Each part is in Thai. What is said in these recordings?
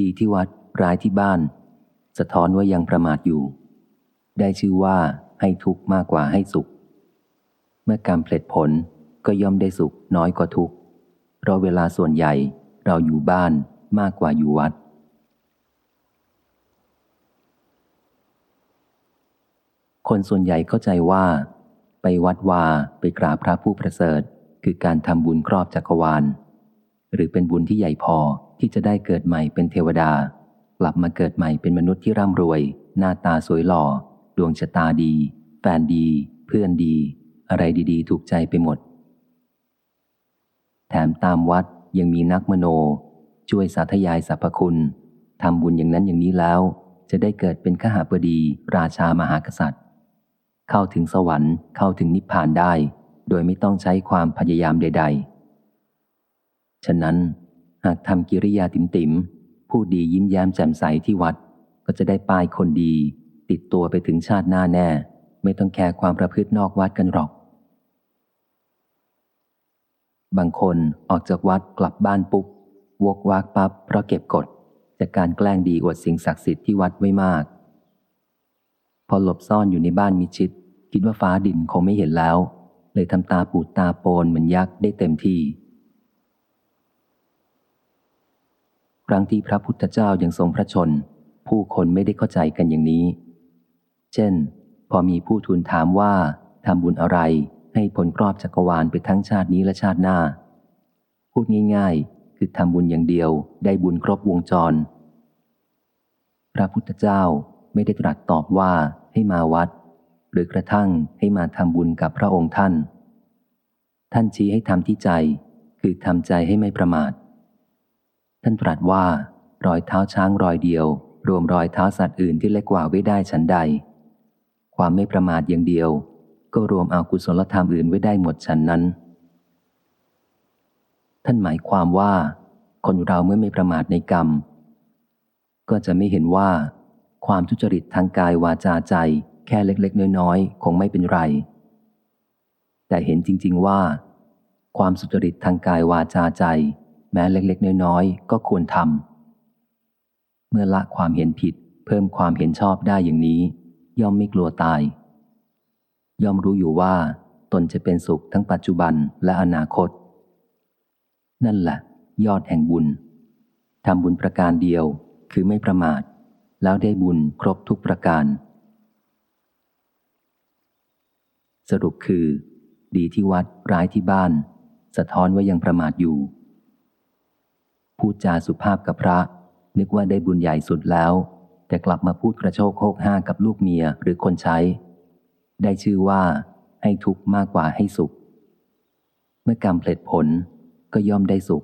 ดีที่วัดร้ายที่บ้าน สะท้อนว่ายังประมาทอยู่ ได้ชื่อว่าให้ทุกข์มากกว่าให้สุข เมื่อกรรเพลิดผลก็ย่อมได้สุขน้อยกว่าทุกข์เพราะเวลาส่วนใหญ่เราอยู่บ้านมากกว่าอยู่วัด คนส่วนใหญ่เข้าใจว่า ไปวัดวาไปกราบพระผู้ประเสริฐ คือการทำบุญครอบจักรวาล หรือเป็นบุญที่ใหญ่พอ ที่จะได้เกิดใหม่เป็นเทวดา กลับมาเกิดใหม่เป็นมนุษย์ที่ร่ำรวย หน้าตาสวยหล่อ ดวงชะตาดี แฟนดี เพื่อนดี อะไรดีๆ ถูกใจไปหมด แถมตามวัดยังมีนักมโน ช่วยสาธยายสรรพคุณทำบุญอย่างนั้นอย่างนี้แล้ว จะได้เกิดเป็นขหาบดี ราชามหากษัตริย์ เข้าถึงสวรรค์เข้าถึงนิพพานได้ โดยไม่ต้องใช้ความพยายามใด ๆ ฉะนั้น หากทำกิริยาติมติมผู้ดียิ้มแย้มแจ่มใสที่วัด ก็จะได้ป้ายคนดี ติดตัวไปถึงชาติหน้าแน่ ไม่ต้องแคร์ความประพฤตินอกวัดกันหรอก บางคนออกจากวัดกลับบ้านปุ๊บวกวากปับ๊บเพราะเก็บกดจากการแกล้งดีอวดสิ่งศักดิ์สิทธิ์ที่วัดไว้มาก พอหลบซ่อนอยู่ในบ้านมิชิด คิดว่าฟ้าดินคงไม่เห็นแล้ว เลยทำตาปูดตาโปนเหมือนยักษ์ได้เต็มที่ ครั้งที่พระพุทธเจ้ายัางทรงพระชน ผู้คนไม่ได้เข้าใจกันอย่างนี้ เช่น พอมีผู้ทูลถามว่าทำบุญอะไรให้ผลครอบจักรวาลไปทั้งชาตินี้และชาติหน้า พูดง่าย ๆ คือทำบุญอย่างเดียวได้บุญครบวงจร พระพุทธเจ้าไม่ได้ตรัสตอบว่าให้มาวัด หรือกระทั่งให้มาทำบุญกับพระองค์ท่าน ท่านชี้ให้ทำที่ใจ คือทำใจให้ไม่ประมาท ท่านตรัสว่ารอยเท้าช้างรอยเดียว รวมรอยเท้าสัตว์อื่นที่เล็กกว่าไว้ได้ฉันใด ความไม่ประมาทอย่างเดียว ก็รวมเอากุศลธรรมอื่นไว้ได้หมดฉันนั้น ท่านหมายความว่า คนเราเมื่อไม่ประมาทในกรรม ก็จะไม่เห็นว่า ความทุจริตทางกายวาจาใจ แค่เล็กๆ น้อยๆ คงไม่เป็นไร แต่เห็นจริง ๆว่า ความสุจริตทางกายวาจาใจ ม้เล็กๆ น้อยๆ ก็ควรทำ เมื่อละความเห็นผิด เพิ่มความเห็นชอบได้อย่างนี้ ย่อมไม่กลัวตาย ย่อมรู้อยู่ว่า ตนจะเป็นสุขทั้งปัจจุบันและอนาคต นั่นแหละยอดแห่งบุญทำบุญประการเดียวคือไม่ประมาท แล้วได้บุญครบทุกประการ สรุปคือ ดีที่วัดร้ายที่บ้าน สะท้อนว่ายังประมาทอยู่ พูดจาสุภาพกับพระ นึกว่าได้บุญใหญ่สุดแล้ว แต่กลับมาพูดกระโชกโคกห้ากับลูกเมียหรือคนใช้ ได้ชื่อว่า ให้ทุกข์มากกว่าให้สุข เมื่อกรรมเพลิดผลก็ย่อมได้สุข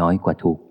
น้อยกว่าทุกข์